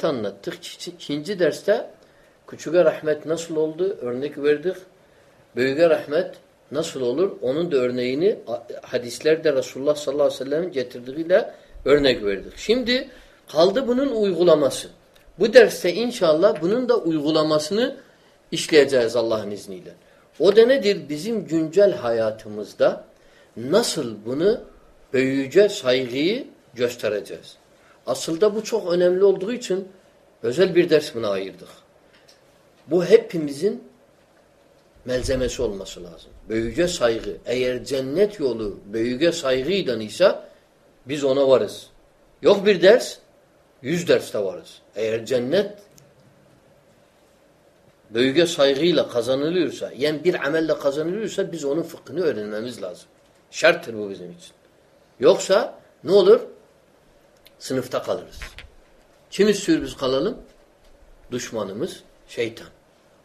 rahmeti anlattık. İkinci derste küçüğe rahmet nasıl oldu? Örnek verdik. Büyüğe rahmet nasıl olur? Onun da örneğini hadislerde Resulullah sallallahu aleyhi ve sellem'in getirdiğiyle örnek verdik. Şimdi kaldı bunun uygulaması. Bu derste inşallah bunun da uygulamasını işleyeceğiz Allah'ın izniyle. O da nedir? Bizim güncel hayatımızda nasıl bunu büyüyece saygıyı göstereceğiz. Aslında bu çok önemli olduğu için özel bir ders buna ayırdık. Bu hepimizin melzemesi olması lazım. Büyüge saygı. Eğer cennet yolu büyüge saygıyla ise biz ona varız. Yok bir ders, yüz derste varız. Eğer cennet büyüge saygıyla kazanılıyorsa, yani bir amelle kazanılıyorsa biz onun fıkhını öğrenmemiz lazım. Şarttır bu bizim için. Yoksa ne olur? Sınıfta kalırız. Kim istiyor biz kalalım? Düşmanımız şeytan.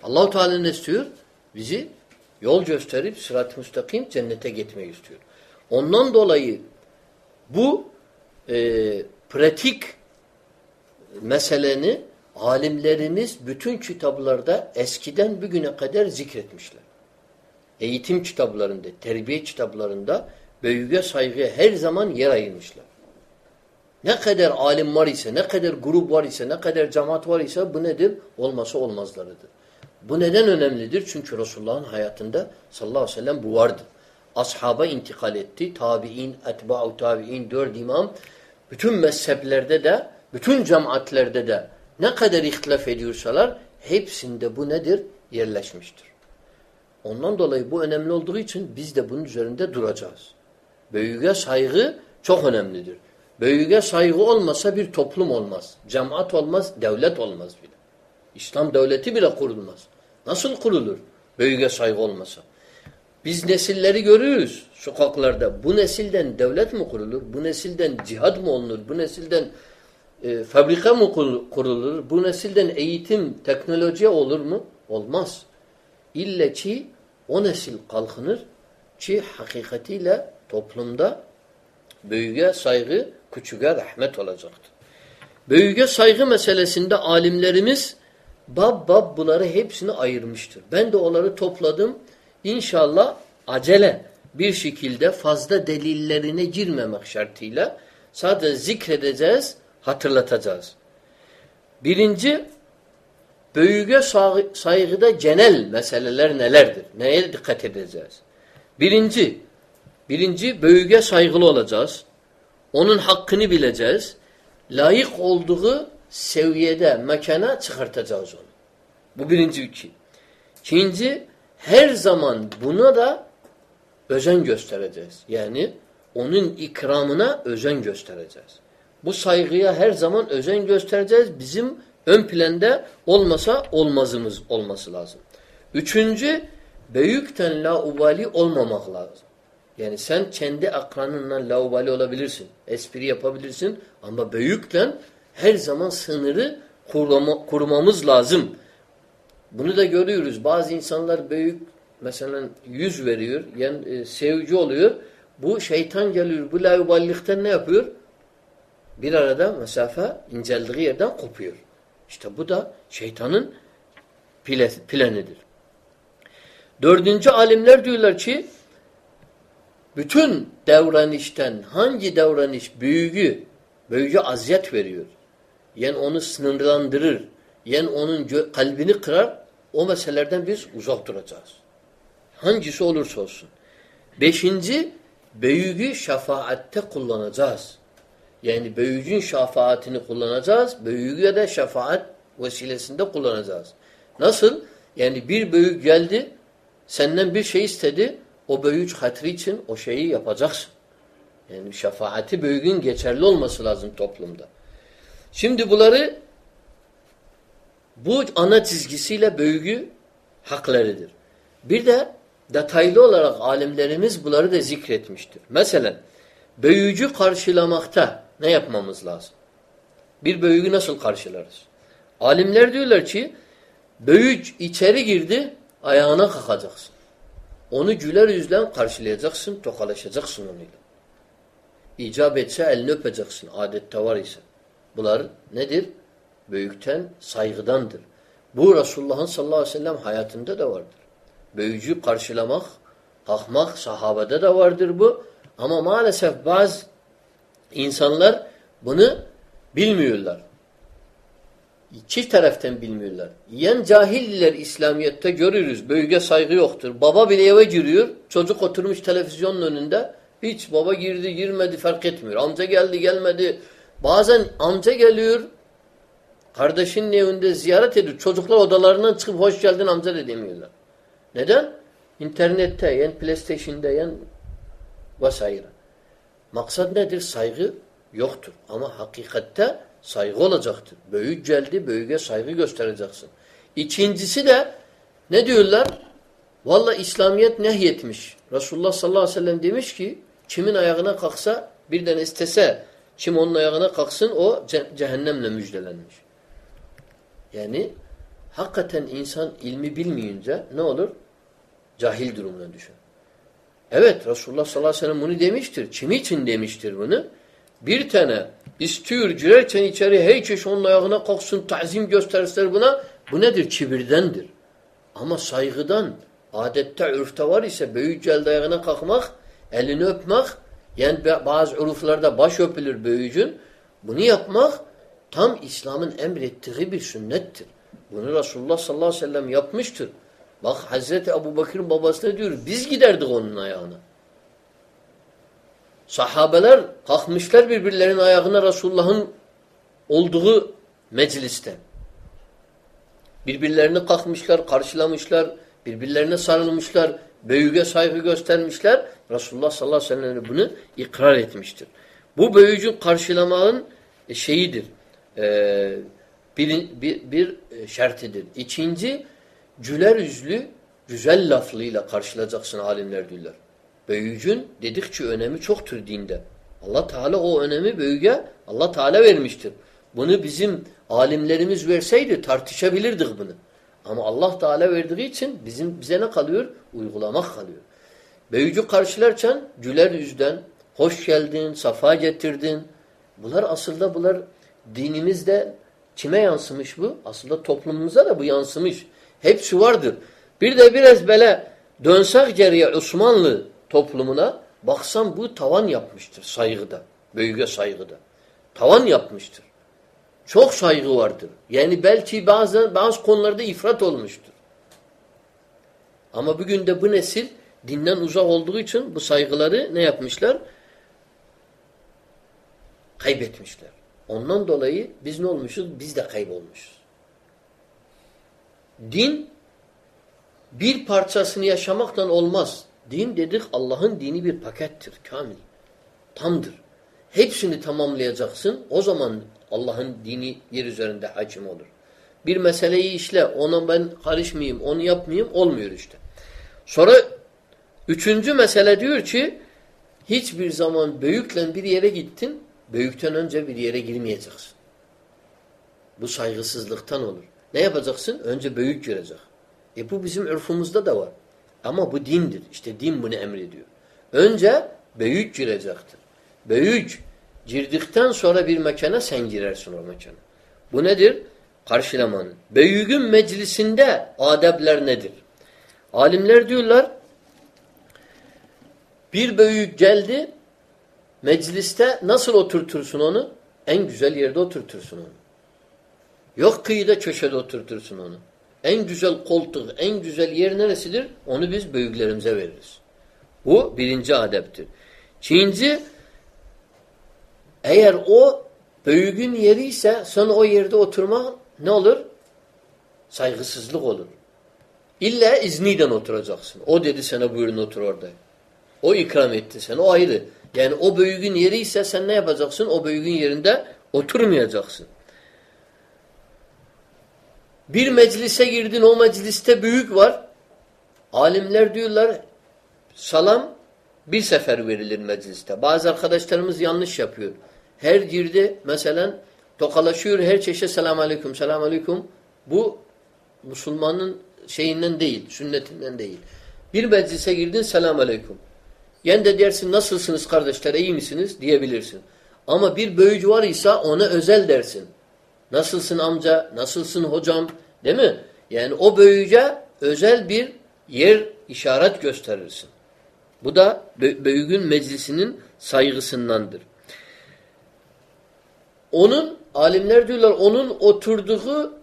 Allahu Teala ne istiyor? Bizi yol gösterip sırat-ı müstakim cennete gitmeyi istiyor. Ondan dolayı bu e, pratik meseleni alimlerimiz bütün kitaplarda eskiden bugüne kadar zikretmişler. Eğitim kitaplarında, terbiye kitaplarında büyüge saygıya her zaman yer ayırmışlar. Ne kadar alim var ise, ne kadar grup var ise, ne kadar cemaat var ise bu nedir? Olması olmazlarıdır. Bu neden önemlidir? Çünkü Resulullah'ın hayatında sallallahu aleyhi ve sellem bu vardı. Ashaba intikal etti. Tabi'in, etba'u tabi'in, dört imam. Bütün mezheplerde de, bütün cemaatlerde de ne kadar ihtilaf ediyorsalar hepsinde bu nedir? Yerleşmiştir. Ondan dolayı bu önemli olduğu için biz de bunun üzerinde duracağız. Büyüğe saygı çok önemlidir. Büyüğe saygı olmasa bir toplum olmaz. Cemaat olmaz, devlet olmaz bile. İslam devleti bile kurulmaz. Nasıl kurulur? Büyüğe saygı olmasa. Biz nesilleri görüyoruz sokaklarda. Bu nesilden devlet mi kurulur? Bu nesilden cihad mı olunur? Bu nesilden e, fabrika mı kurulur? Bu nesilden eğitim, teknoloji olur mu? Olmaz. İlle ki o nesil kalkınır ki hakikatiyle toplumda büyüğe saygı, küçüğe rahmet olacaktır. Büyüğe saygı meselesinde alimlerimiz bab bab bunları hepsini ayırmıştır. Ben de onları topladım. İnşallah acele bir şekilde fazla delillerine girmemek şartıyla sadece zikredeceğiz, hatırlatacağız. Birinci, büyüğe saygıda genel meseleler nelerdir? Neye dikkat edeceğiz? Birinci, birinci büyüğe saygılı olacağız. Onun hakkını bileceğiz. Layık olduğu seviyede, mekana çıkartacağız onu. Bu birinci iki. İkinci, her zaman buna da özen göstereceğiz. Yani onun ikramına özen göstereceğiz. Bu saygıya her zaman özen göstereceğiz. Bizim ön planda olmasa olmazımız olması lazım. Üçüncü, büyükten laubali olmamak lazım. Yani sen kendi akranınla laubali olabilirsin. Espri yapabilirsin ama büyükten her zaman sınırı kurma, kurmamız lazım. Bunu da görüyoruz. Bazı insanlar büyük mesela yüz veriyor, yani e, sevci oluyor. Bu şeytan geliyor. Bu lauballikten ne yapıyor? Bir arada mesafe inceldiği yerden kopuyor. İşte bu da şeytanın planidir. Dördüncü alimler diyorlar ki bütün davranıştan hangi davranış büyüğü, büyüğü aziyet veriyor. Yani onu sınırlandırır. Yani onun kalbini kırar. O meselelerden biz uzak duracağız. Hangisi olursa olsun. Beşinci, büyüğü şefaatte kullanacağız. Yani büyüğün şefaatini kullanacağız. Büyüğü de şefaat vesilesinde kullanacağız. Nasıl? Yani bir büyük geldi, senden bir şey istedi, o büyük hatırı için o şeyi yapacaksın. Yani şefaati büyüğün geçerli olması lazım toplumda. Şimdi bunları bu ana çizgisiyle büyüğü haklarıdır. Bir de detaylı olarak alimlerimiz bunları da zikretmiştir. Mesela büyücü karşılamakta ne yapmamız lazım? Bir büyüğü nasıl karşılarız? Alimler diyorlar ki büyük içeri girdi ayağına kalkacaksın. Onu güler yüzle karşılayacaksın, tokalaşacaksın onunla. İcab etse elini öpeceksin adette var ise. Bunlar nedir? Büyükten saygıdandır. Bu Resulullah'ın sallallahu aleyhi ve sellem hayatında da vardır. Büyücü karşılamak, kalkmak sahabede de vardır bu. Ama maalesef bazı insanlar bunu bilmiyorlar. Çift taraftan bilmiyorlar. Yen cahilliler İslamiyet'te görürüz. Büyüge saygı yoktur. Baba bile eve giriyor. Çocuk oturmuş televizyonun önünde. Hiç baba girdi girmedi fark etmiyor. Amca geldi gelmedi. Bazen amca geliyor. Kardeşinin evinde ziyaret ediyor. Çocuklar odalarından çıkıp hoş geldin amca da demiyorlar. Neden? İnternette, yen PlayStation'da, yen vesaire. Maksat nedir? Saygı yoktur. Ama hakikatte saygı olacaktır. Büyük geldi, büyüğe saygı göstereceksin. İkincisi de ne diyorlar? Valla İslamiyet nehyetmiş. Resulullah sallallahu aleyhi ve sellem demiş ki kimin ayağına kalksa birden istese kim onun ayağına kalksın o cehennemle müjdelenmiş. Yani hakikaten insan ilmi bilmeyince ne olur? Cahil durumuna düşer. Evet Resulullah sallallahu aleyhi ve sellem bunu demiştir. Kimi için demiştir bunu? Bir tane istiyor girerken içeri hey çeşit onun ayağına kalksın, tazim gösterseler buna. Bu nedir? Kibirdendir. Ama saygıdan, adette, ürfte var ise büyük celde ayağına kalkmak, elini öpmek, yani bazı uruflarda baş öpülür büyücün. Bunu yapmak tam İslam'ın emrettiği bir sünnettir. Bunu Resulullah sallallahu aleyhi ve sellem yapmıştır. Bak Hazreti Ebu Bakır'ın babası ne diyor? Biz giderdik onun ayağına. Sahabeler kalkmışlar birbirlerinin ayağına Resulullah'ın olduğu mecliste. Birbirlerini kalkmışlar, karşılamışlar, birbirlerine sarılmışlar, büyüge saygı göstermişler. Resulullah sallallahu aleyhi ve sellem bunu ikrar etmiştir. Bu büyücün karşılamanın şeyidir. E, bir, bir, bir şertidir. İkinci, cüler yüzlü, güzel laflıyla karşılayacaksın alimler diyorlar. Büyücün dedikçe önemi çoktur dinde. Allah Teala o önemi büyüge Allah Teala vermiştir. Bunu bizim alimlerimiz verseydi tartışabilirdik bunu. Ama Allah Teala verdiği için bizim bize ne kalıyor? Uygulamak kalıyor. Büyücü karşılarken güler yüzden hoş geldin, safa getirdin. Bunlar aslında bunlar dinimizde kime yansımış bu? Aslında toplumumuza da bu yansımış. Hepsi vardır. Bir de biraz böyle dönsek geriye Osmanlı toplumuna baksam bu tavan yapmıştır saygıda. Büyüge saygıda. Tavan yapmıştır. Çok saygı vardır. Yani belki bazı bazı konularda ifrat olmuştur. Ama bugün de bu nesil dinden uzak olduğu için bu saygıları ne yapmışlar? Kaybetmişler. Ondan dolayı biz ne olmuşuz? Biz de kaybolmuşuz. Din bir parçasını yaşamaktan olmaz. Din dedik Allah'ın dini bir pakettir, kamil. Tamdır. Hepsini tamamlayacaksın. O zaman Allah'ın dini yer üzerinde hakim olur. Bir meseleyi işle, ona ben karışmayayım, onu yapmayayım, olmuyor işte. Sonra üçüncü mesele diyor ki, hiçbir zaman büyükle bir yere gittin, büyükten önce bir yere girmeyeceksin. Bu saygısızlıktan olur. Ne yapacaksın? Önce büyük girecek. E bu bizim ürfümüzde de var. Ama bu dindir. İşte din bunu emrediyor. Önce büyük girecektir. Büyük girdikten sonra bir mekana sen girersin o mekana. Bu nedir? Karşılamanın. Büyüğün meclisinde adebler nedir? Alimler diyorlar bir büyük geldi mecliste nasıl oturtursun onu? En güzel yerde oturtursun onu. Yok kıyıda köşede oturtursun onu. En güzel koltuk, en güzel yer neresidir? Onu biz büyüklerimize veririz. Bu birinci adeptir. İkinci, eğer o büyüğün yeri ise sen o yerde oturma ne olur? Saygısızlık olur. İlla izniyle oturacaksın. O dedi sana buyurun otur orada. O ikram etti sana. O ayrı. Yani o büyüğün yeri ise sen ne yapacaksın? O büyüğün yerinde oturmayacaksın. Bir meclise girdin o mecliste büyük var. Alimler diyorlar salam bir sefer verilir mecliste. Bazı arkadaşlarımız yanlış yapıyor. Her girdi mesela tokalaşıyor her çeşe selam aleyküm selam aleyküm. Bu Müslümanın şeyinden değil, sünnetinden değil. Bir meclise girdin selam aleyküm. Yani de dersin nasılsınız kardeşler iyi misiniz diyebilirsin. Ama bir böyücü var ise ona özel dersin. Nasılsın amca? Nasılsın hocam? Değil mi? Yani o büyüce özel bir yer işaret gösterirsin. Bu da büyüğün meclisinin saygısındandır. Onun alimler diyorlar onun oturduğu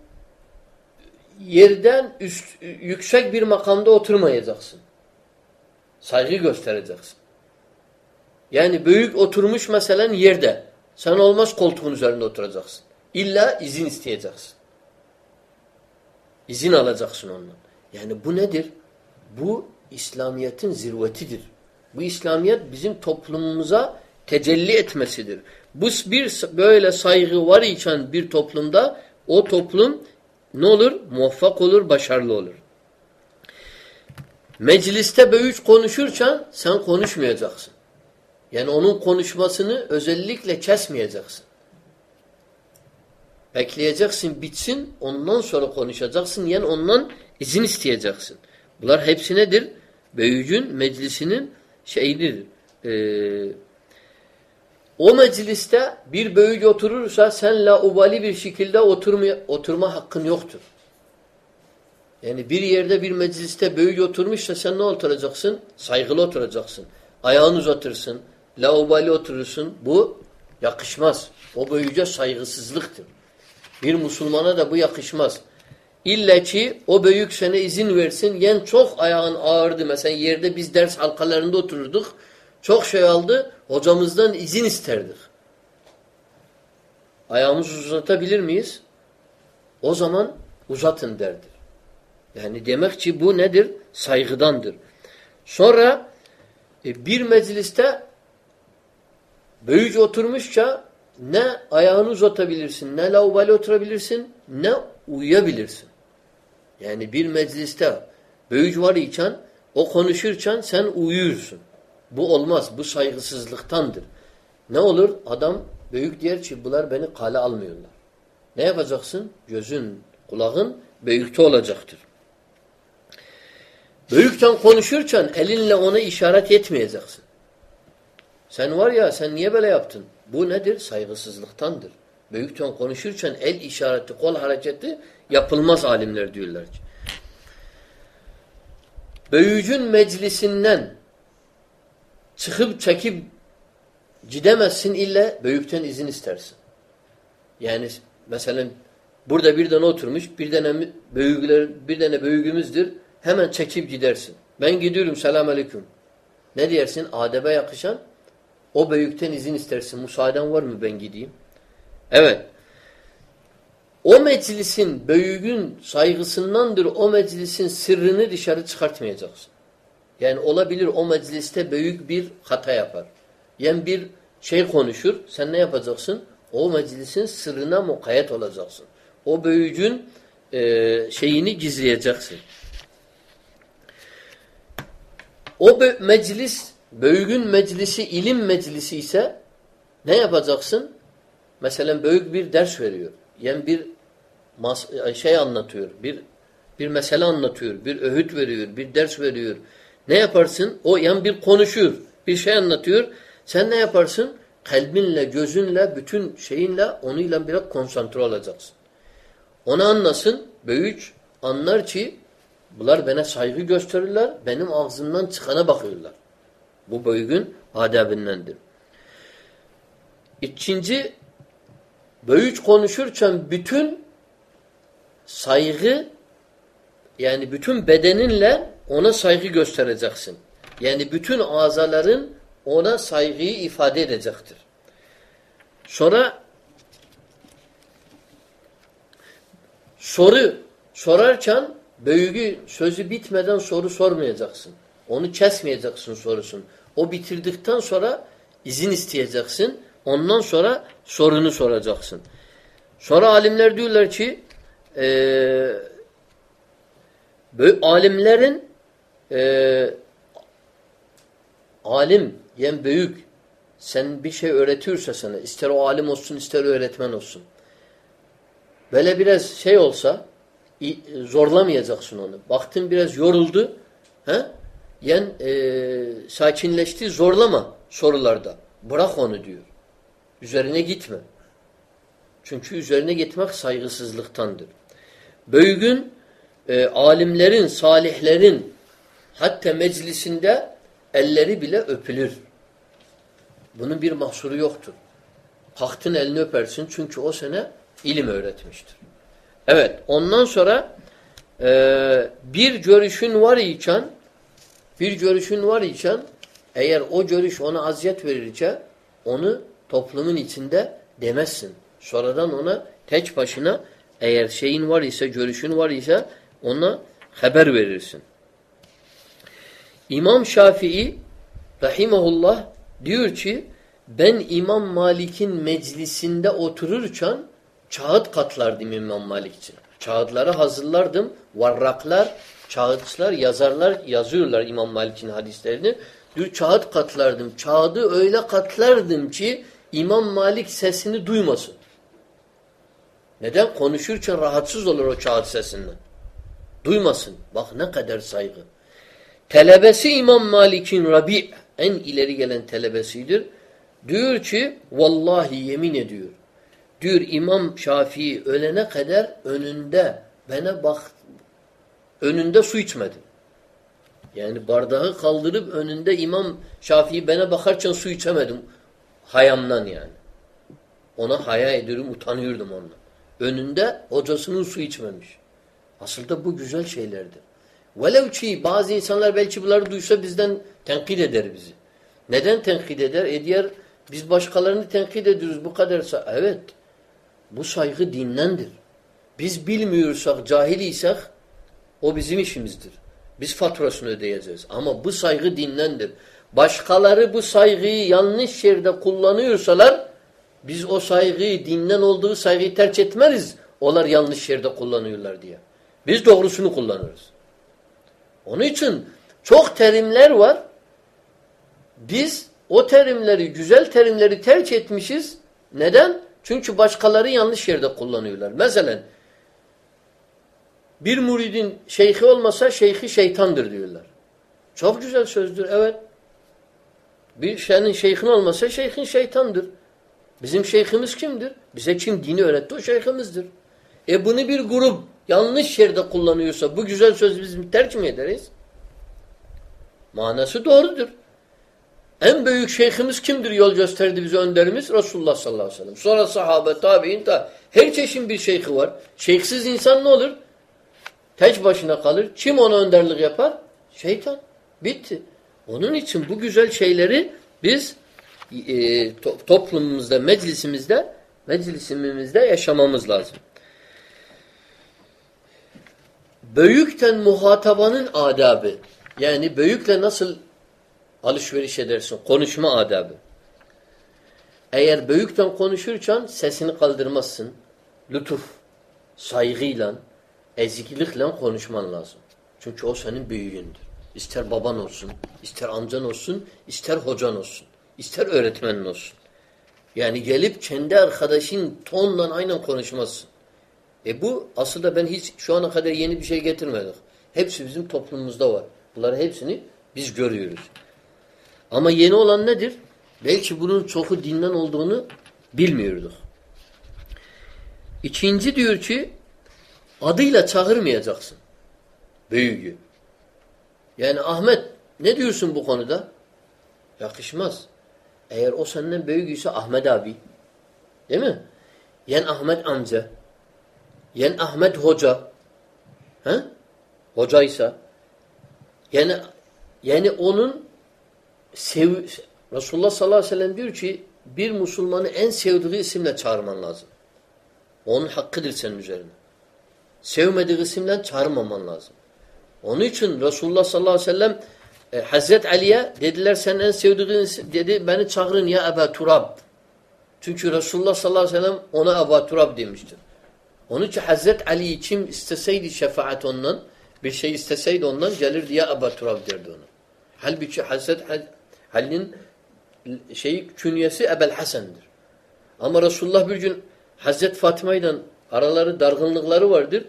yerden üst, yüksek bir makamda oturmayacaksın. Saygı göstereceksin. Yani büyük oturmuş mesela yerde. Sen olmaz koltuğun üzerinde oturacaksın. İlla izin isteyeceksin. İzin alacaksın ondan. Yani bu nedir? Bu İslamiyet'in zirvetidir. Bu İslamiyet bizim toplumumuza tecelli etmesidir. Bu bir böyle saygı var iken bir toplumda o toplum ne olur? Muvaffak olur, başarılı olur. Mecliste böyüç konuşurken sen konuşmayacaksın. Yani onun konuşmasını özellikle kesmeyeceksin. Bekleyeceksin bitsin ondan sonra konuşacaksın. Yani ondan izin isteyeceksin. Bunlar hepsi nedir? Böyücün meclisinin şeyidir. Ee, o mecliste bir böyüc oturursa sen laubali bir şekilde oturma, oturma hakkın yoktur. Yani bir yerde bir mecliste böyüc oturmuşsa sen ne oturacaksın? Saygılı oturacaksın. Ayağını uzatırsın. Laubali oturursun. Bu yakışmaz. O böyüce saygısızlıktır. Bir Müslümana da bu yakışmaz. İlle ki o büyük sana izin versin. Yen çok ayağın ağırdı. Mesela yerde biz ders halkalarında otururduk. Çok şey aldı. Hocamızdan izin isterdik. Ayağımızı uzatabilir miyiz? O zaman uzatın derdir. Yani demek ki bu nedir? Saygıdandır. Sonra e, bir mecliste böyüce oturmuşça ne ayağını uzatabilirsin, ne laubali oturabilirsin, ne uyuyabilirsin. Yani bir mecliste böyüc var iken o konuşurken sen uyuyorsun. Bu olmaz. Bu saygısızlıktandır. Ne olur? Adam büyük diyer ki beni kale almıyorlar. Ne yapacaksın? Gözün, kulağın büyükte olacaktır. Büyükten konuşurken elinle ona işaret etmeyeceksin. Sen var ya sen niye böyle yaptın? Bu nedir? Saygısızlıktandır. Büyükten konuşurken el işareti, kol hareketi yapılmaz alimler diyorlar ki. Büyücün meclisinden çıkıp çekip gidemezsin illa büyükten izin istersin. Yani mesela burada bir tane oturmuş, bir tane büyükler, bir tane büyüğümüzdür. Hemen çekip gidersin. Ben gidiyorum selam aleyküm. Ne diyersin? Adebe yakışan o büyükten izin istersin. Müsaaden var mı ben gideyim? Evet. O meclisin büyüğün saygısındandır o meclisin sırrını dışarı çıkartmayacaksın. Yani olabilir o mecliste büyük bir hata yapar. Yani bir şey konuşur. Sen ne yapacaksın? O meclisin sırrına mukayyet olacaksın. O büyücün e, şeyini gizleyeceksin. O meclis, büyüğün meclisi ilim meclisi ise ne yapacaksın? Mesela büyük bir ders veriyor. Yani bir şey anlatıyor. Bir bir mesele anlatıyor. Bir öğüt veriyor. Bir ders veriyor. Ne yaparsın? O yan bir konuşuyor. Bir şey anlatıyor. Sen ne yaparsın? Kalbinle, gözünle, bütün şeyinle onunla biraz konsantre olacaksın. Onu anlasın. Büyük anlar ki bunlar bana saygı gösterirler. Benim ağzımdan çıkana bakıyorlar. Bu büyüğün adabindendir. İkinci büyük konuşurken bütün saygı yani bütün bedeninle ona saygı göstereceksin. Yani bütün azaların ona saygıyı ifade edecektir. Sonra soru sorarken büyüğü sözü bitmeden soru sormayacaksın. Onu kesmeyeceksin sorusun. O bitirdikten sonra izin isteyeceksin. Ondan sonra sorunu soracaksın. Sonra alimler diyorlar ki e, alimlerin e, alim yani büyük sen bir şey öğretiyorsa sana ister o alim olsun ister öğretmen olsun. Böyle biraz şey olsa zorlamayacaksın onu. Baktın biraz yoruldu. He? Yani e, sakinleşti zorlama sorularda. Bırak onu diyor. Üzerine gitme. Çünkü üzerine gitmek saygısızlıktandır. Büyüğün e, alimlerin, salihlerin hatta meclisinde elleri bile öpülür. Bunun bir mahsuru yoktur. Kalktın elini öpersin çünkü o sene ilim öğretmiştir. Evet ondan sonra e, bir görüşün var iken bir görüşün var iken eğer o görüş ona aziyet verirse onu toplumun içinde demezsin. Sonradan ona tek başına eğer şeyin var ise, görüşün var ise ona haber verirsin. İmam Şafii rahimahullah diyor ki ben İmam Malik'in meclisinde otururken kağıt katlardım İmam Malik için. Kağıtları hazırlardım. Varraklar, kağıtçılar, yazarlar yazıyorlar İmam Malik'in hadislerini. Diyor kağıt katlardım. Kağıdı öyle katlardım ki İmam Malik sesini duymasın. Neden? Konuşurken rahatsız olur o kağıt sesinden. Duymasın. Bak ne kadar saygı. Telebesi İmam Malik'in Rabi' en ileri gelen telebesidir. Diyor ki vallahi yemin ediyor. Diyor İmam Şafii ölene kadar önünde bana bak önünde su içmedi. Yani bardağı kaldırıp önünde İmam Şafii bana bakarken su içemedim. Hayamdan yani. Ona haya ediyorum, utanıyordum ondan. Önünde hocasının su içmemiş. Aslında bu güzel şeylerdir. Velev ki bazı insanlar belki bunları duysa bizden tenkit eder bizi. Neden tenkit eder? E diğer biz başkalarını tenkit ediyoruz bu kadar. Evet. Bu saygı dinlendir. Biz bilmiyorsak, cahiliysek o bizim işimizdir. Biz faturasını ödeyeceğiz. Ama bu saygı dinlendir. Başkaları bu saygıyı yanlış yerde kullanıyorsalar biz o saygıyı, dinden olduğu saygıyı terk etmeriz. Onlar yanlış yerde kullanıyorlar diye. Biz doğrusunu kullanırız. Onun için çok terimler var. Biz o terimleri, güzel terimleri terk etmişiz. Neden? Çünkü başkaları yanlış yerde kullanıyorlar. Mesela bir muridin şeyhi olmasa şeyhi şeytandır diyorlar. Çok güzel sözdür, evet. Bir senin şeyhin olmasa şeyhin şeytandır. Bizim şeyhimiz kimdir? Bize kim dini öğretti o şeyhimizdir. E bunu bir grup yanlış yerde kullanıyorsa bu güzel söz biz tercih mi ederiz? Manası doğrudur. En büyük şeyhimiz kimdir yol gösterdi bize önderimiz? Resulullah sallallahu aleyhi ve sellem. Sonra sahabe, tabi'in, ta her çeşit bir şeyhi var. Şeyhsiz insan ne olur? Tek başına kalır. Kim ona önderlik yapar? Şeytan. Bitti. Onun için bu güzel şeyleri biz e, to toplumumuzda, meclisimizde meclisimizde yaşamamız lazım. Büyükten muhatabanın adabı. Yani büyükle nasıl alışveriş edersin? Konuşma adabı. Eğer büyükten konuşurken sesini kaldırmazsın. Lütuf, saygıyla, eziklikle konuşman lazım. Çünkü o senin büyüğündür. İster baban olsun, ister amcan olsun, ister hocan olsun, ister öğretmenin olsun. Yani gelip kendi arkadaşın tonla aynen konuşmazsın. E bu aslında ben hiç şu ana kadar yeni bir şey getirmedik. Hepsi bizim toplumumuzda var. Bunları hepsini biz görüyoruz. Ama yeni olan nedir? Belki bunun çoku dinden olduğunu bilmiyorduk. İkinci diyor ki adıyla çağırmayacaksın. Büyüğü. Yani Ahmet ne diyorsun bu konuda? Yakışmaz. Eğer o senden büyük Ahmet abi. Değil mi? Yen Ahmet amca. Yen Ahmet hoca. He? Hocaysa. Yani yani onun sev Resulullah sallallahu aleyhi ve sellem diyor ki bir Müslümanı en sevdiği isimle çağırman lazım. Onun hakkıdır senin üzerine. Sevmediği isimle çağırmaman lazım. Onun için Resulullah sallallahu aleyhi ve sellem e, Hazret Ali'ye dediler sen en sevdiğin dedi beni çağırın ya Ebu Turab. Çünkü Resulullah sallallahu aleyhi ve sellem ona Ebu Turab demiştir. Onun için Hazret Ali kim isteseydi şefaat ondan bir şey isteseydi ondan gelirdi ya Ebu Turab derdi ona. Halbuki Hazret Ali'nin şey künyesi Ebel Hasan'dır. Ama Resulullah bir gün Hazret Fatıma araları dargınlıkları vardır.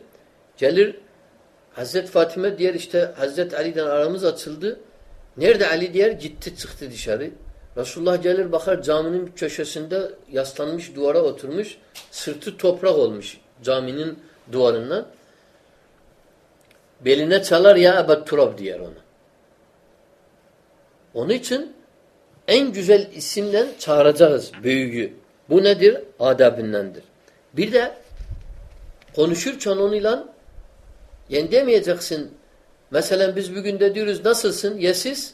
Gelir Hazret Fatime diğer işte Hazret Ali'den aramız açıldı. Nerede Ali diğer? Gitti çıktı dışarı. Resulullah gelir bakar caminin köşesinde yaslanmış duvara oturmuş. Sırtı toprak olmuş caminin duvarından. Beline çalar ya Ebed Turab diyer ona. Onun için en güzel isimden çağıracağız büyüğü. Bu nedir? Adabindendir. Bir de konuşurken onunla yani demeyeceksin. Mesela biz bugün de diyoruz nasılsın? Yesiz.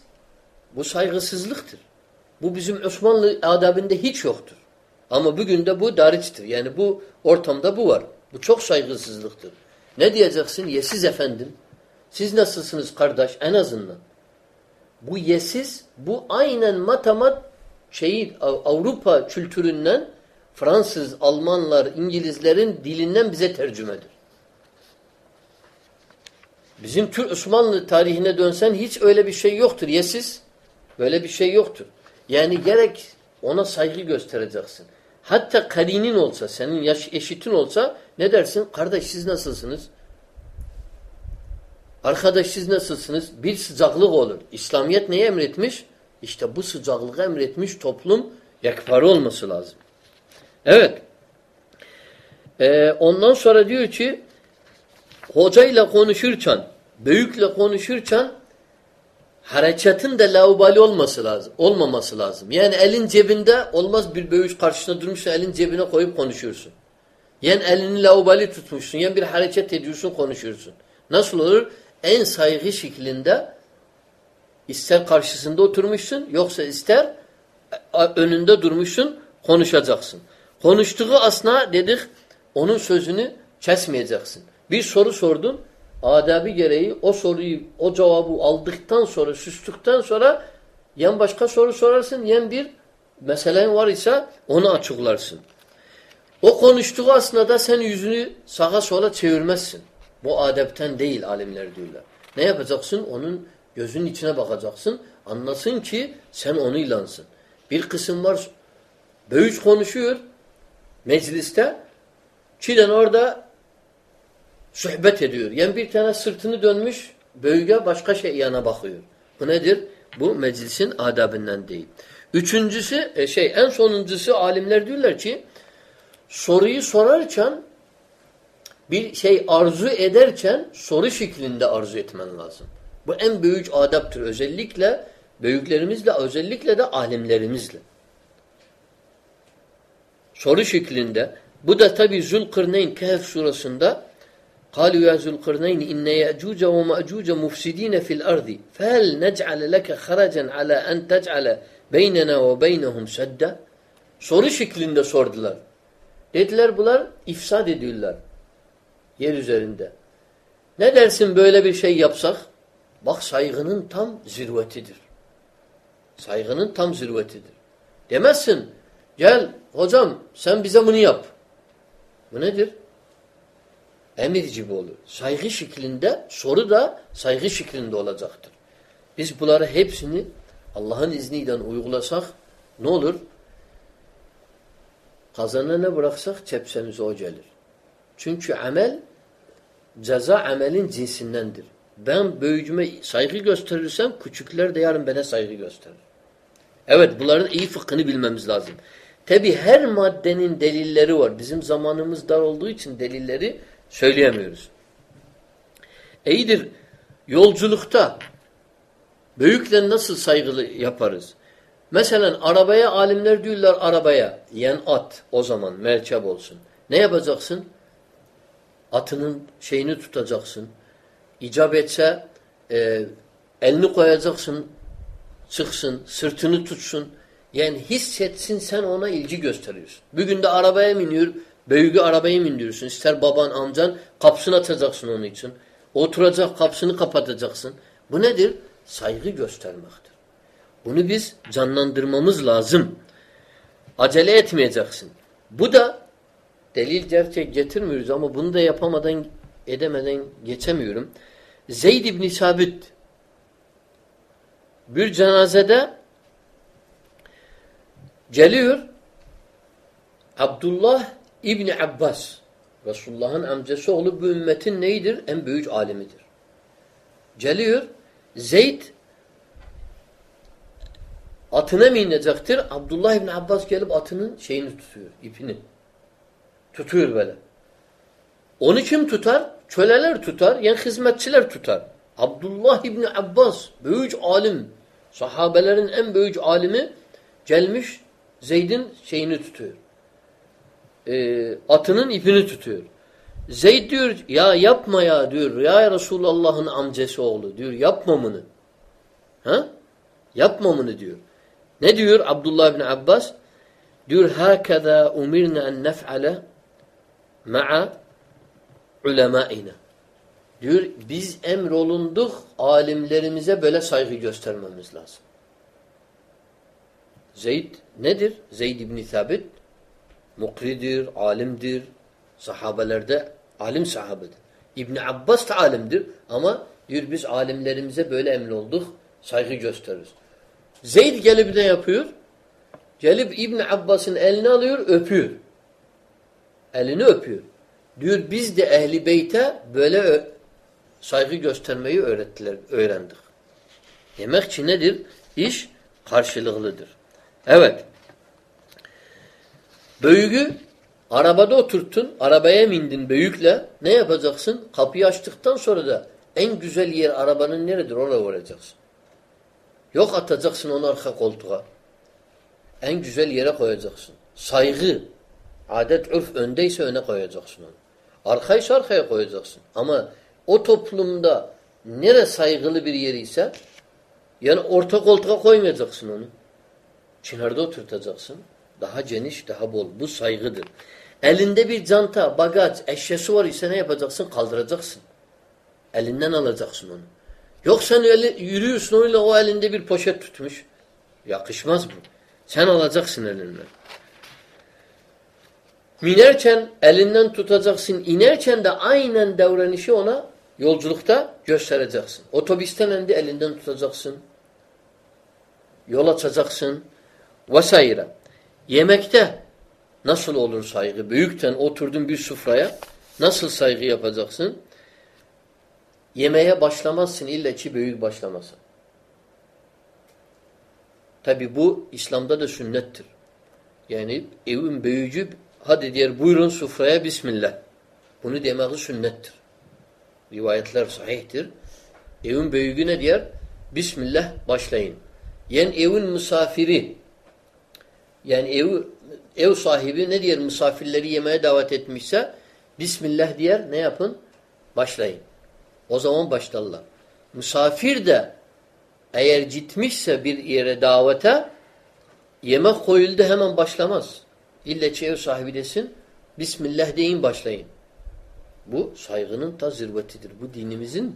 Bu saygısızlıktır. Bu bizim Osmanlı adabinde hiç yoktur. Ama bugün de bu dariçtir. Yani bu ortamda bu var. Bu çok saygısızlıktır. Ne diyeceksin? Yesiz efendim. Siz nasılsınız kardeş? En azından. Bu yesiz, bu aynen matemat şeyi Avrupa kültüründen Fransız, Almanlar, İngilizlerin dilinden bize tercümedir. Bizim Türk Osmanlı tarihine dönsen hiç öyle bir şey yoktur. Yesiz. Böyle bir şey yoktur. Yani gerek ona saygı göstereceksin. Hatta karinin olsa, senin yaş eşitin olsa ne dersin? Kardeş siz nasılsınız? Arkadaş siz nasılsınız? Bir sıcaklık olur. İslamiyet neyi emretmiş? İşte bu sıcaklığı emretmiş toplum yakfarı olması lazım. Evet. Ee, ondan sonra diyor ki hocayla konuşurken, büyükle konuşurken hareketin de laubali olması lazım. Olmaması lazım. Yani elin cebinde olmaz bir büyük karşısına durmuşsun elin cebine koyup konuşuyorsun. Yani elini laubali tutmuşsun. Yani bir hareket ediyorsun konuşuyorsun. Nasıl olur? En saygı şeklinde ister karşısında oturmuşsun yoksa ister önünde durmuşsun konuşacaksın. Konuştuğu asna dedik onun sözünü kesmeyeceksin. Bir soru sordun adabi gereği o soruyu, o cevabı aldıktan sonra, süstükten sonra yan başka soru sorarsın, yan bir meselen var ise onu açıklarsın. O konuştuğu aslında sen yüzünü sağa sola çevirmezsin. Bu adepten değil alimler diyorlar. Ne yapacaksın? Onun gözünün içine bakacaksın. Anlasın ki sen onu ilansın. Bir kısım var böyüç konuşuyor mecliste. Çiğden orada sohbet ediyor. Yani bir tane sırtını dönmüş bölge başka şey yana bakıyor. Bu nedir? Bu meclisin adabından değil. Üçüncüsü e, şey en sonuncusu alimler diyorlar ki soruyu sorarken bir şey arzu ederken soru şeklinde arzu etmen lazım. Bu en büyük adaptır. Özellikle büyüklerimizle özellikle de alimlerimizle Soru şeklinde. Bu da tabi Zülkırneyn Kehf surasında قالوا يا ذو القرنين إن يأجوج ومأجوج مفسدين في الأرض فهل نجعل لك خرجا على أن تجعل beynena ve beynehum sedde soru şeklinde sordular. Dediler bunlar ifsad ediyorlar yer üzerinde. Ne dersin böyle bir şey yapsak? Bak saygının tam zirvetidir. Saygının tam zirvetidir. Demezsin gel hocam sen bize bunu yap. Bu nedir? emir gibi olur. Saygı şeklinde, soru da saygı şeklinde olacaktır. Biz bunları hepsini Allah'ın izniyle uygulasak ne olur? Kazana ne bıraksak çepsemize o gelir. Çünkü amel ceza amelin cinsindendir. Ben büyücüme saygı gösterirsem küçükler de yarın bana saygı gösterir. Evet bunların iyi fıkhını bilmemiz lazım. Tabi her maddenin delilleri var. Bizim zamanımız dar olduğu için delilleri Söyleyemiyoruz. İyidir yolculukta büyükle nasıl saygılı yaparız? Mesela arabaya alimler diyorlar arabaya. Yen at o zaman merkep olsun. Ne yapacaksın? Atının şeyini tutacaksın. İcap etse e, elini koyacaksın çıksın, sırtını tutsun. Yani hissetsin sen ona ilgi gösteriyorsun. Bugün de arabaya biniyor, Büyüğü arabaya indiriyorsun. İster baban, amcan kapısını açacaksın onun için. Oturacak kapısını kapatacaksın. Bu nedir? Saygı göstermektir. Bunu biz canlandırmamız lazım. Acele etmeyeceksin. Bu da delil gerçek getirmiyoruz ama bunu da yapamadan edemeden geçemiyorum. Zeyd ibn Sabit bir cenazede geliyor Abdullah İbni Abbas Resulullah'ın amcası oğlu bu ümmetin neydir? En büyük alimidir. Geliyor Zeyd atına mı inecektir? Abdullah İbni Abbas gelip atının şeyini tutuyor, ipini. Tutuyor böyle. Onu kim tutar? Köleler tutar, yani hizmetçiler tutar. Abdullah İbni Abbas, büyük alim, sahabelerin en büyük alimi gelmiş Zeyd'in şeyini tutuyor. Ee, atının ipini tutuyor. Zeyd diyor ya yapma ya diyor. Ya Resulullah'ın amcası oğlu diyor. Yapma bunu. Ha? Yapma bunu diyor. Ne diyor Abdullah bin Abbas? Diyor hakeza umirna en nef'ale ma'a ulemaina. Diyor biz emrolunduk alimlerimize böyle saygı göstermemiz lazım. Zeyd nedir? Zeyd ibn Sabit mukridir, alimdir. Sahabelerde alim sahabedir. İbn Abbas da alimdir ama diyor biz alimlerimize böyle emrolduk, saygı gösteririz. Zeyd gelip ne yapıyor? Gelip İbn Abbas'ın elini alıyor, öpüyor. Elini öpüyor. Diyor biz de ehli beyte böyle saygı göstermeyi öğrettiler, öğrendik. Demek ki nedir? İş karşılıklıdır. Evet. Büyüğü arabada oturttun, arabaya bindin büyükle ne yapacaksın? Kapıyı açtıktan sonra da en güzel yer arabanın neredir? Oraya varacaksın. Yok atacaksın onu arka koltuğa. En güzel yere koyacaksın. Saygı, adet, ürf öndeyse öne koyacaksın onu. Arkaysa arkaya koyacaksın. Ama o toplumda nere saygılı bir yer ise yani orta koltuğa koymayacaksın onu. Çınarda oturtacaksın. Daha geniş, daha bol. Bu saygıdır. Elinde bir canta, bagaj, eşyası var ise ne yapacaksın? Kaldıracaksın. Elinden alacaksın onu. Yok sen öyle yürüyorsun öyle o elinde bir poşet tutmuş. Yakışmaz bu. Sen alacaksın elinden. Minerken elinden tutacaksın. İnerken de aynen davranışı ona yolculukta göstereceksin. Otobüsten indi elinden tutacaksın. Yol açacaksın. Vesaire. Yemekte nasıl olur saygı? Büyükten oturdun bir sufraya nasıl saygı yapacaksın? Yemeğe başlamazsın illa ki büyük başlamasın. Tabi bu İslam'da da sünnettir. Yani evin büyücü hadi diyer buyurun sufraya Bismillah. Bunu demeyi sünnettir. Rivayetler sahihtir. Evin büyüğü ne diyer? Bismillah başlayın. Yani evin misafiri yani ev, ev sahibi ne diyer misafirleri yemeğe davet etmişse Bismillah diyer ne yapın? Başlayın. O zaman başlarlar. Misafir de eğer gitmişse bir yere davete yemek koyuldu hemen başlamaz. İlle ev sahibi desin Bismillah deyin başlayın. Bu saygının ta zirvetidir. Bu dinimizin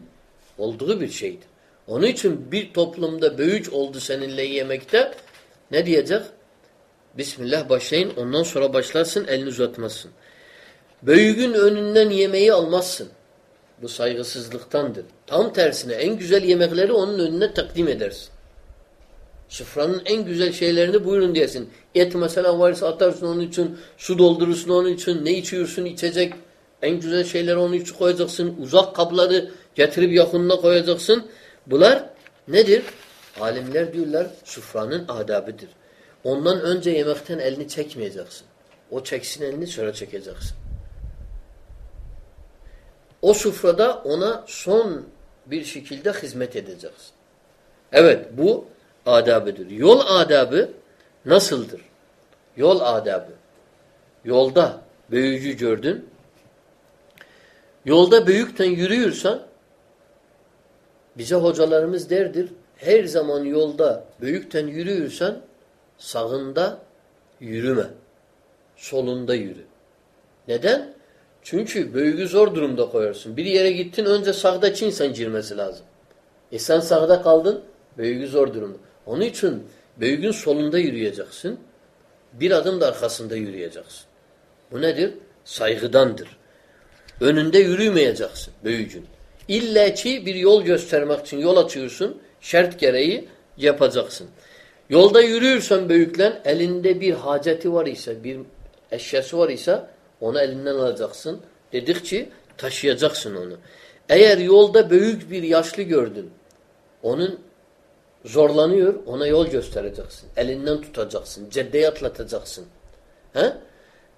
olduğu bir şeydir. Onun için bir toplumda büyük oldu seninle yemekte ne diyecek? Bismillah başlayın ondan sonra başlarsın elini uzatmazsın. Büyüğün önünden yemeği almazsın. Bu saygısızlıktandır. Tam tersine en güzel yemekleri onun önüne takdim edersin. Sufranın en güzel şeylerini buyurun diyesin. Et mesela varsa atarsın onun için, su doldurursun onun için, ne içiyorsun içecek. En güzel şeyleri onun için koyacaksın. Uzak kapları getirip yakınına koyacaksın. Bunlar nedir? Alimler diyorlar sufranın adabıdır. Ondan önce yemekten elini çekmeyeceksin. O çeksin elini sonra çekeceksin. O sufrada ona son bir şekilde hizmet edeceksin. Evet bu adabıdır. Yol adabı nasıldır? Yol adabı. Yolda büyücü gördün. Yolda büyükten yürüyorsan bize hocalarımız derdir her zaman yolda büyükten yürüyorsan sağında yürüme. Solunda yürü. Neden? Çünkü büyüğü zor durumda koyarsın. Bir yere gittin önce sağdaki insan girmesi lazım. E sen sağda kaldın büyüğü zor durumda. Onun için büyüğün solunda yürüyeceksin. Bir adım da arkasında yürüyeceksin. Bu nedir? Saygıdandır. Önünde yürümeyeceksin büyücün. İlla ki bir yol göstermek için yol açıyorsun. Şart gereği yapacaksın. Yolda yürüyorsan büyüklen elinde bir haceti var ise, bir eşyası var ise onu elinden alacaksın. Dedikçe taşıyacaksın onu. Eğer yolda büyük bir yaşlı gördün, onun zorlanıyor, ona yol göstereceksin. Elinden tutacaksın, ceddeye atlatacaksın. He?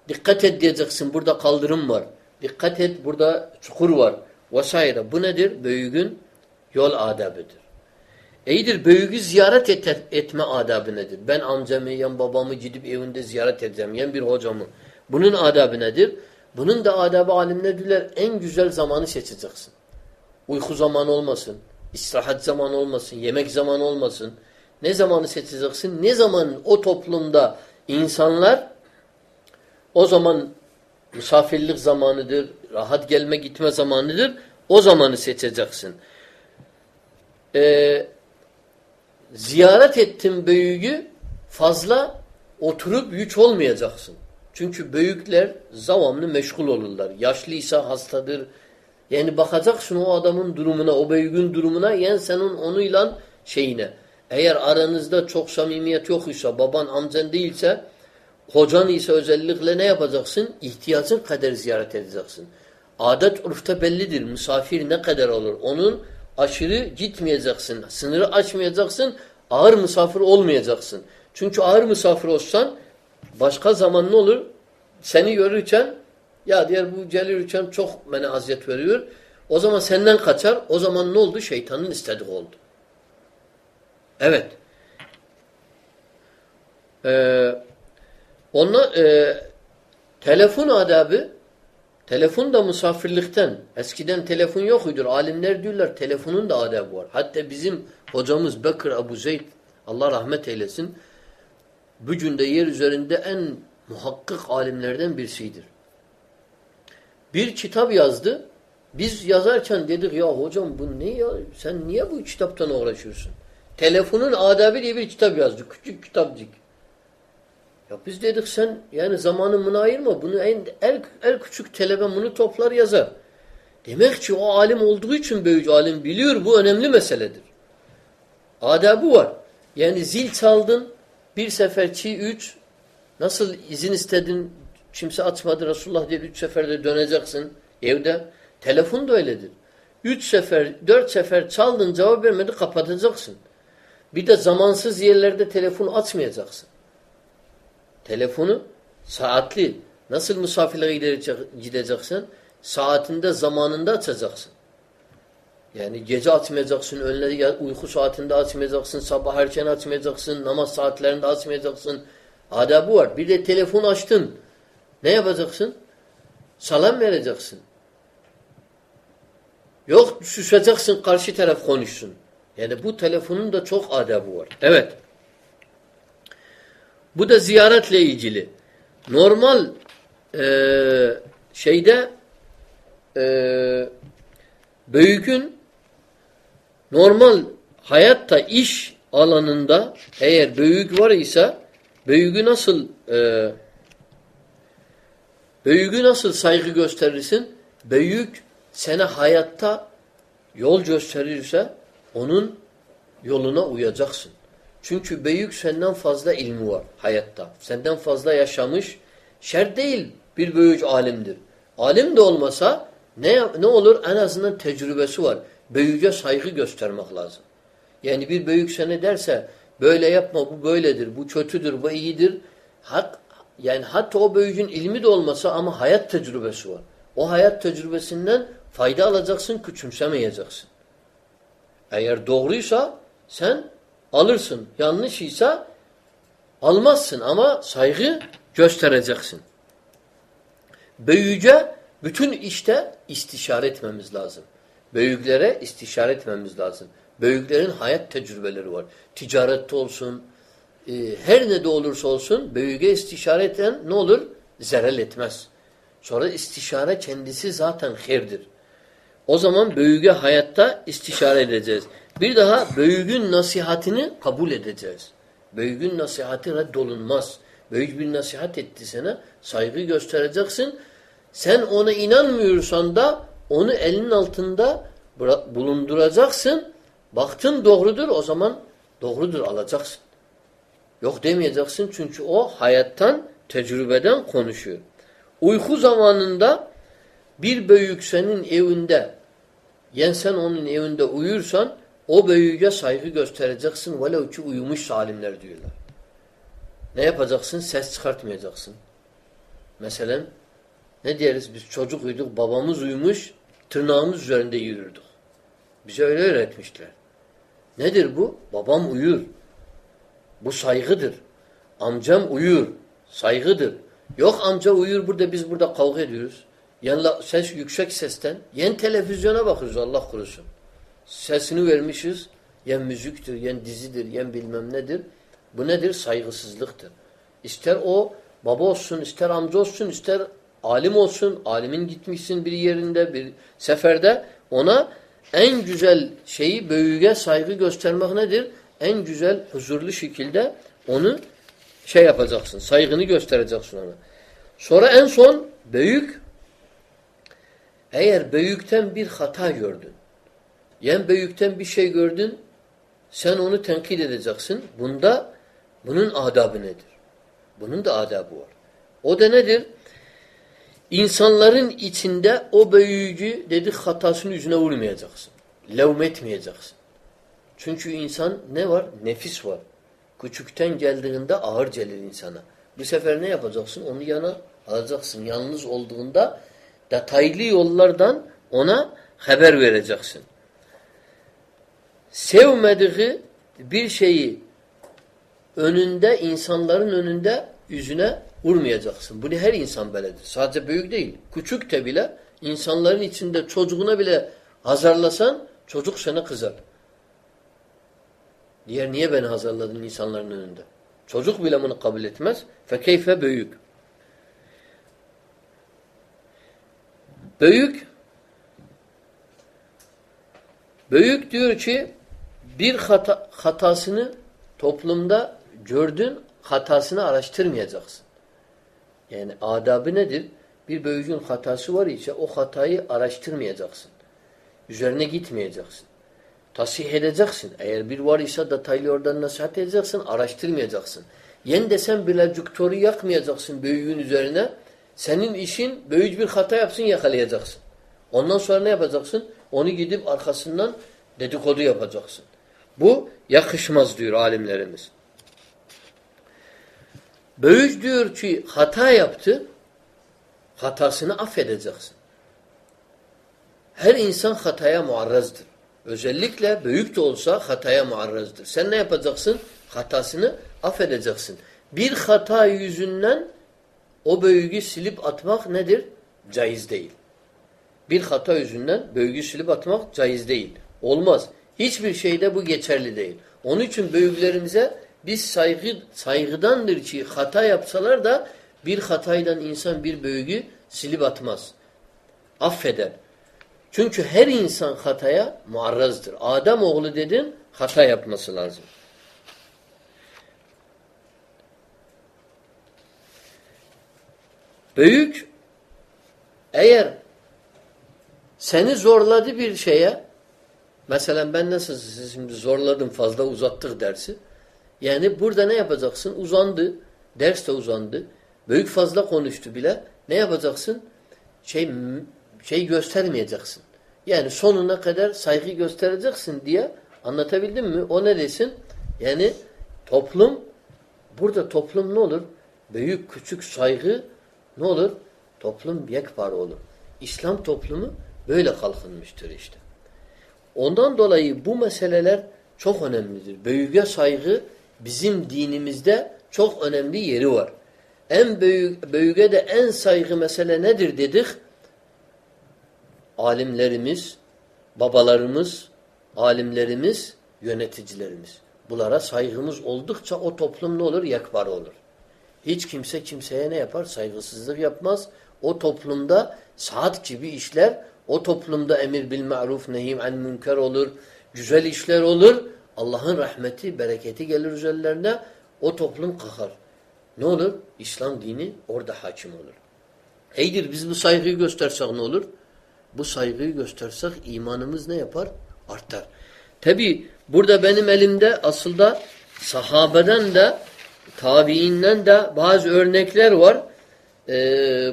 Dikkat et diyeceksin, burada kaldırım var. Dikkat et, burada çukur var. Vesaire. Bu nedir? Büyüğün yol adabıdır. İyidir, büyüğü ziyaret et, etme adabı nedir? Ben amcamı, yan babamı gidip evinde ziyaret edeceğim, yan bir hocamı. Bunun adabı nedir? Bunun da adabı alimler diler, en güzel zamanı seçeceksin. Uyku zamanı olmasın, istirahat zamanı olmasın, yemek zamanı olmasın. Ne zamanı seçeceksin? Ne zaman o toplumda insanlar o zaman misafirlik zamanıdır, rahat gelme gitme zamanıdır. O zamanı seçeceksin. Ee, ziyaret ettin büyüğü fazla oturup yük olmayacaksın. Çünkü büyükler zavamlı meşgul olurlar. Yaşlıysa hastadır. Yani bakacaksın o adamın durumuna, o büyüğün durumuna, yani senin onuyla şeyine. Eğer aranızda çok samimiyet yoksa, baban amcan değilse, hocan ise özellikle ne yapacaksın? İhtiyacın kadar ziyaret edeceksin. Adet urfta bellidir. Misafir ne kadar olur? Onun aşırı gitmeyeceksin. Sınırı aşmayacaksın. Ağır misafir olmayacaksın. Çünkü ağır misafir olsan başka zaman ne olur? Seni görürken ya diğer bu gelirken çok bana aziyet veriyor. O zaman senden kaçar. O zaman ne oldu? Şeytanın istediği oldu. Evet. Ee, ona e, telefon adabı telefon da misafirlikten. Eskiden telefon yokuydur. Alimler diyorlar telefonun da adabı var. Hatta bizim hocamız Bekir Abu Zeyd Allah rahmet eylesin bugün de yer üzerinde en muhakkik alimlerden birisidir. Bir kitap yazdı. Biz yazarken dedik ya hocam bu ne ya? Sen niye bu kitaptan uğraşıyorsun? Telefonun adabı diye bir kitap yazdı. Küçük kitapcık. Ya biz dedik sen yani zamanı bunu ayırma. Bunu en, el, el küçük telebe bunu toplar yazar. Demek ki o alim olduğu için böyücü alim biliyor bu önemli meseledir. Adabı var. Yani zil çaldın bir sefer çiğ üç nasıl izin istedin kimse açmadı Resulullah diye üç seferde döneceksin evde. Telefon da öyledir. Üç sefer, dört sefer çaldın cevap vermedi kapatacaksın. Bir de zamansız yerlerde telefonu açmayacaksın. Telefonu saatli. Nasıl misafirlere gideceksin? Saatinde, zamanında açacaksın. Yani gece açmayacaksın, önleri uyku saatinde açmayacaksın, sabah erken açmayacaksın, namaz saatlerinde açmayacaksın. Adabı var. Bir de telefon açtın. Ne yapacaksın? Salam vereceksin. Yok susacaksın karşı taraf konuşsun. Yani bu telefonun da çok adabı var. Evet. Bu da ziyaretle ilgili. Normal e, şeyde e, büyükün normal hayatta iş alanında eğer büyük var ise büyüğü nasıl e, büyüğü nasıl saygı gösterirsin? Büyük sana hayatta yol gösterirse onun yoluna uyacaksın. Çünkü büyük senden fazla ilmi var hayatta. Senden fazla yaşamış. Şer değil bir büyük alimdir. Alim de olmasa ne, ne olur? En azından tecrübesi var. Büyüce saygı göstermek lazım. Yani bir büyük sene derse böyle yapma bu böyledir, bu kötüdür, bu iyidir. Hak, yani hatta o büyücün ilmi de olmasa ama hayat tecrübesi var. O hayat tecrübesinden fayda alacaksın, küçümsemeyeceksin. Eğer doğruysa sen alırsın. Yanlışıysa almazsın ama saygı göstereceksin. Büyüce bütün işte istişare etmemiz lazım. Büyüklere istişare etmemiz lazım. Büyüklerin hayat tecrübeleri var. Ticarette olsun, e, her ne de olursa olsun büyüge istişare eden ne olur? Zerel etmez. Sonra istişare kendisi zaten herdir. O zaman büyüge hayatta istişare edeceğiz. Bir daha büyüğün nasihatini kabul edeceğiz. Büyüğün nasihati reddolunmaz. Büyük bir nasihat etti sana, saygı göstereceksin. Sen ona inanmıyorsan da onu elin altında bulunduracaksın. Baktın doğrudur o zaman doğrudur alacaksın. Yok demeyeceksin çünkü o hayattan, tecrübeden konuşuyor. Uyku zamanında bir büyük senin evinde, yen sen onun evinde uyursan O büyüğe saygı göstereceksin. Velev ki uyumuş salimler diyorlar. Ne yapacaksın? Ses çıkartmayacaksın. Mesela ne diyeriz? Biz çocuk uyduk, babamız uyumuş, tırnağımız üzerinde yürürdük. Bize öyle öğretmişler. Nedir bu? Babam uyur. Bu saygıdır. Amcam uyur. Saygıdır. Yok amca uyur burada biz burada kavga ediyoruz. Yan ses yüksek sesten. Yen televizyona bakıyoruz Allah korusun. Sesini vermişiz. Yen müziktir, yen dizidir, yen bilmem nedir. Bu nedir? Saygısızlıktır. İster o baba olsun, ister amca olsun, ister alim olsun. Alimin gitmişsin bir yerinde, bir seferde. Ona en güzel şeyi büyüğe saygı göstermek nedir? En güzel huzurlu şekilde onu şey yapacaksın. Saygını göstereceksin ona. Sonra en son büyük eğer büyükten bir hata gördün. Yani büyükten bir şey gördün sen onu tenkit edeceksin. Bunda bunun adabı nedir? Bunun da adabı var. O da nedir? İnsanların içinde o büyücü dedik hatasını yüzüne vurmayacaksın. Levmetmeyeceksin. Çünkü insan ne var? Nefis var. Küçükten geldiğinde ağır gelir insana. Bu sefer ne yapacaksın? Onu yana alacaksın. Yalnız olduğunda detaylı yollardan ona haber vereceksin. Sevmediği bir şeyi önünde, insanların önünde yüzüne vurmayacaksın. Bunu her insan böyledir. Sadece büyük değil. Küçük de bile insanların içinde çocuğuna bile hazırlasan çocuk sana kızar. Diğer niye beni hazırladın insanların önünde? Çocuk bile bunu kabul etmez. Fekeyfe büyük. Büyük büyük diyor ki bir hata, hatasını toplumda gördün hatasını araştırmayacaksın. Yani adabı nedir? Bir büyüğün hatası var ise o hatayı araştırmayacaksın. Üzerine gitmeyeceksin. Tasih edeceksin. Eğer bir var ise detaylı oradan nasihat edeceksin, araştırmayacaksın. Yen desen bile cuktoru yakmayacaksın büyüğün üzerine. Senin işin büyük bir hata yapsın yakalayacaksın. Ondan sonra ne yapacaksın? Onu gidip arkasından dedikodu yapacaksın. Bu yakışmaz diyor alimlerimiz. Büyük diyor ki hata yaptı, hatasını affedeceksin. Her insan hataya muarrazdır. Özellikle büyük de olsa hataya muarrazdır. Sen ne yapacaksın? Hatasını affedeceksin. Bir hata yüzünden o büyüğü silip atmak nedir? Caiz değil. Bir hata yüzünden büyüğü silip atmak caiz değil. Olmaz. Hiçbir şeyde bu geçerli değil. Onun için büyüklerimize biz saygı saygıdandır ki hata yapsalar da bir hataydan insan bir büyüğü silip atmaz. Affeder. Çünkü her insan hataya muarrazdır. Adem oğlu dedin hata yapması lazım. Büyük eğer seni zorladı bir şeye mesela ben nasıl sizi şimdi zorladım fazla uzattık dersi. Yani burada ne yapacaksın? Uzandı. Ders de uzandı. Büyük fazla konuştu bile. Ne yapacaksın? Şey şey göstermeyeceksin. Yani sonuna kadar saygı göstereceksin diye anlatabildim mi? O ne desin? Yani toplum burada toplum ne olur? Büyük küçük saygı ne olur? Toplum yekpare olur. İslam toplumu böyle kalkınmıştır işte. Ondan dolayı bu meseleler çok önemlidir. Büyüğe saygı bizim dinimizde çok önemli yeri var. En büyük, büyüğe de en saygı mesele nedir dedik? alimlerimiz, babalarımız, alimlerimiz, yöneticilerimiz. Bunlara saygımız oldukça o toplum ne olur? Yekbar olur. Hiç kimse kimseye ne yapar? Saygısızlık yapmaz. O toplumda saat gibi işler, o toplumda emir bil ma'ruf, nehim an münker olur, güzel işler olur. Allah'ın rahmeti, bereketi gelir üzerlerine. O toplum kalkar. Ne olur? İslam dini orada hakim olur. Eydir biz bu saygıyı göstersek ne olur? bu saygıyı göstersek imanımız ne yapar? Artar. Tabi burada benim elimde aslında sahabeden de tabiinden de bazı örnekler var. Ee,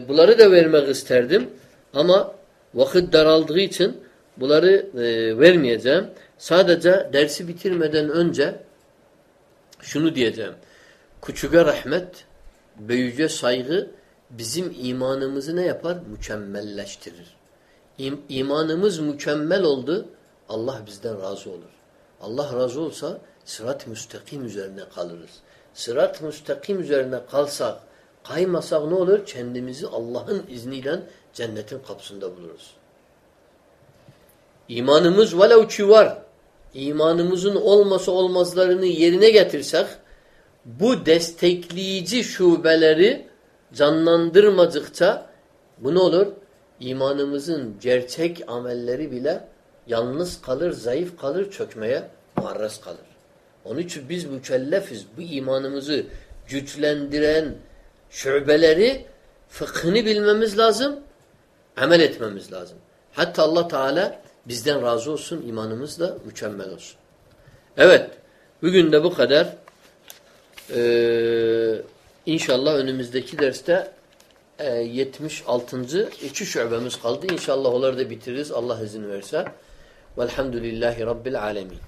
bunları da vermek isterdim. Ama vakit daraldığı için bunları e, vermeyeceğim. Sadece dersi bitirmeden önce şunu diyeceğim. Küçüge rahmet, büyüce saygı bizim imanımızı ne yapar? Mükemmelleştirir. İm imanımız mükemmel oldu, Allah bizden razı olur. Allah razı olsa sırat-ı müstakim üzerine kalırız. Sırat-ı müstakim üzerine kalsak, kaymasak ne olur? Kendimizi Allah'ın izniyle cennetin kapısında buluruz. İmanımız velev ki var. İmanımızın olmasa olmazlarını yerine getirsek bu destekleyici şubeleri canlandırmadıkça bu ne olur? İmanımızın gerçek amelleri bile yalnız kalır, zayıf kalır, çökmeye muarraz kalır. Onun için biz mükellefiz. Bu imanımızı güçlendiren şubeleri fıkhını bilmemiz lazım, amel etmemiz lazım. Hatta Allah Teala bizden razı olsun, imanımız da mükemmel olsun. Evet, bugün de bu kadar. Ee, inşallah önümüzdeki derste e, 76. iki şubemiz kaldı. İnşallah onları da bitiririz Allah izin verirse. Velhamdülillahi Rabbil alemin.